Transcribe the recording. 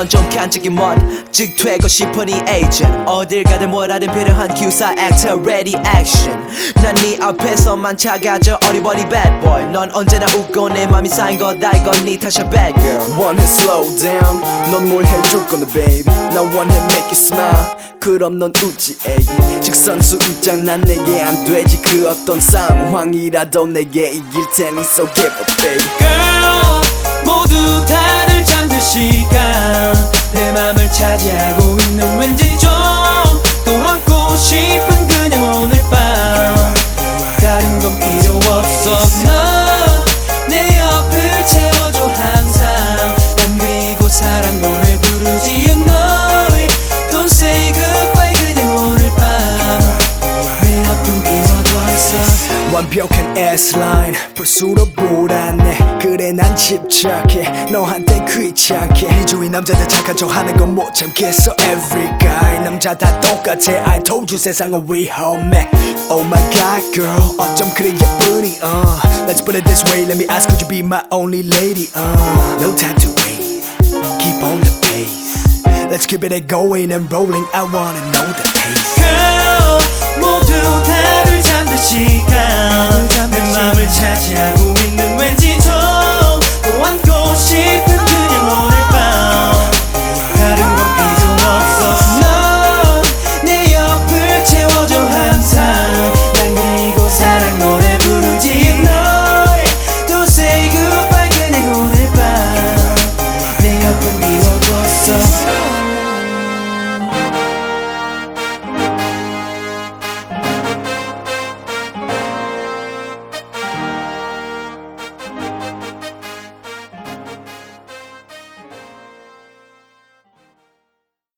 넌좀 깐짝이 멋즉 되고 싶은 이 agent. 어딜 가든 뭐라든 필요한 기사 actor ready action. 난 네 앞에서만 작아져 어리버리 bad boy. 넌 언제나 웃고 내 맘이 쌓인 거다 이건 네 탓이야 bad girl. 원해 slow down? 넌뭘 해줄 건데 baby? 나 원해 make you smile. 그럼 넌 웃지 애기. 직선수 입장 난 내게 안 되지. 그 어떤 상황이라도 내게 이길 테니 so give up baby. Girl 모두 다들 잠들 시간 내 맘을 차지하고 있는 왠지 좀 완벽한 S-line 볼수록 불안해 그래 난 집착해 너한테 귀찮게 이주위 남자들 착한 척 하는 건 못 참겠어 Every guy 남자 다 똑같아 I told you 세상은 위험해 Oh my god girl 어쩜 그리 예쁘니 uh. Let's put it this way Let me ask would you be my only lady uh. No time to wait Keep on the pace Let's keep it going and rolling I wanna know the pace